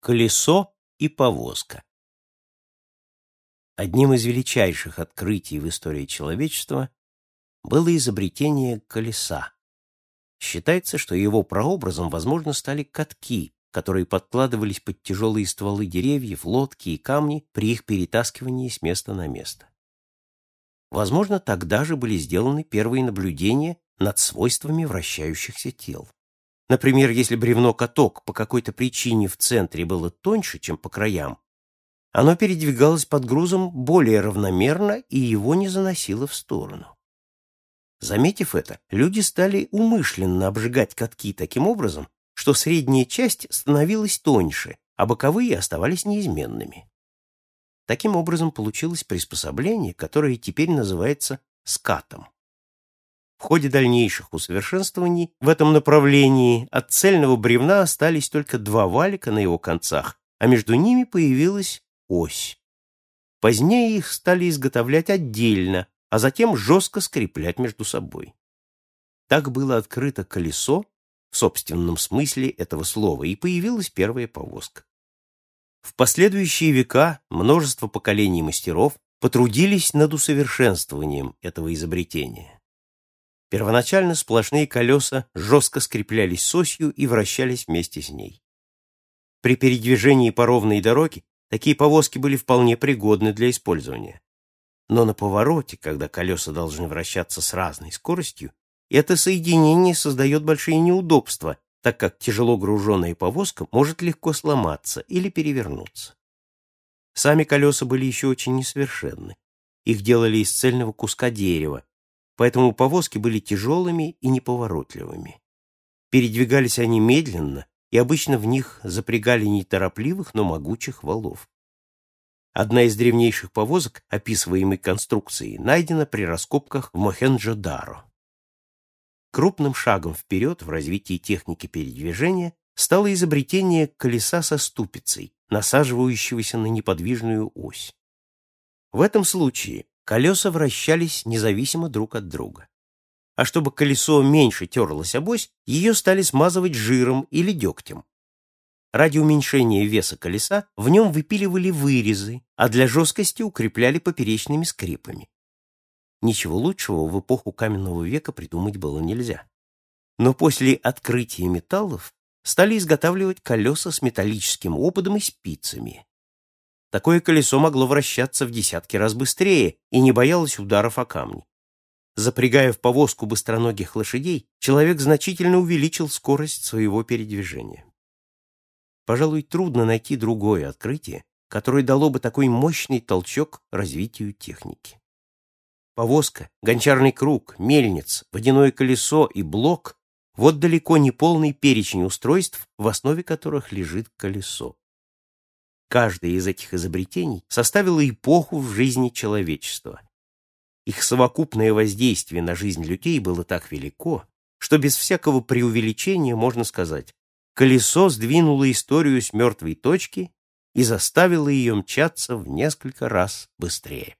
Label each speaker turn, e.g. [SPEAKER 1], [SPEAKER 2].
[SPEAKER 1] Колесо и повозка. Одним из величайших открытий в истории человечества было изобретение колеса. Считается, что его прообразом, возможно, стали катки, которые подкладывались под тяжелые стволы деревьев, лодки и камни при их перетаскивании с места на место. Возможно, тогда же были сделаны первые наблюдения над свойствами вращающихся тел. Например, если бревно-каток по какой-то причине в центре было тоньше, чем по краям, оно передвигалось под грузом более равномерно и его не заносило в сторону. Заметив это, люди стали умышленно обжигать катки таким образом, что средняя часть становилась тоньше, а боковые оставались неизменными. Таким образом получилось приспособление, которое теперь называется скатом. В ходе дальнейших усовершенствований в этом направлении от цельного бревна остались только два валика на его концах, а между ними появилась ось. Позднее их стали изготовлять отдельно, а затем жестко скреплять между собой. Так было открыто колесо в собственном смысле этого слова, и появилась первая повозка. В последующие века множество поколений мастеров потрудились над усовершенствованием этого изобретения. Первоначально сплошные колеса жестко скреплялись с осью и вращались вместе с ней. При передвижении по ровной дороге такие повозки были вполне пригодны для использования. Но на повороте, когда колеса должны вращаться с разной скоростью, это соединение создает большие неудобства, так как тяжело груженная повозка может легко сломаться или перевернуться. Сами колеса были еще очень несовершенны. Их делали из цельного куска дерева, поэтому повозки были тяжелыми и неповоротливыми. Передвигались они медленно, и обычно в них запрягали неторопливых, но могучих валов. Одна из древнейших повозок, описываемой конструкцией, найдена при раскопках в Мохенджо-Даро. Крупным шагом вперед в развитии техники передвижения стало изобретение колеса со ступицей, насаживающегося на неподвижную ось. В этом случае Колеса вращались независимо друг от друга. А чтобы колесо меньше терлось обось, ее стали смазывать жиром или дегтем. Ради уменьшения веса колеса в нем выпиливали вырезы, а для жесткости укрепляли поперечными скрипами. Ничего лучшего в эпоху каменного века придумать было нельзя. Но после открытия металлов стали изготавливать колеса с металлическим опадом и спицами, Такое колесо могло вращаться в десятки раз быстрее и не боялось ударов о камни. Запрягая в повозку быстроногих лошадей, человек значительно увеличил скорость своего передвижения. Пожалуй, трудно найти другое открытие, которое дало бы такой мощный толчок развитию техники. Повозка, гончарный круг, мельница, водяное колесо и блок — вот далеко не полный перечень устройств, в основе которых лежит колесо. Каждое из этих изобретений составило эпоху в жизни человечества. Их совокупное воздействие на жизнь людей было так велико, что без всякого преувеличения можно сказать, колесо сдвинуло историю с мертвой точки и заставило ее мчаться в несколько раз быстрее.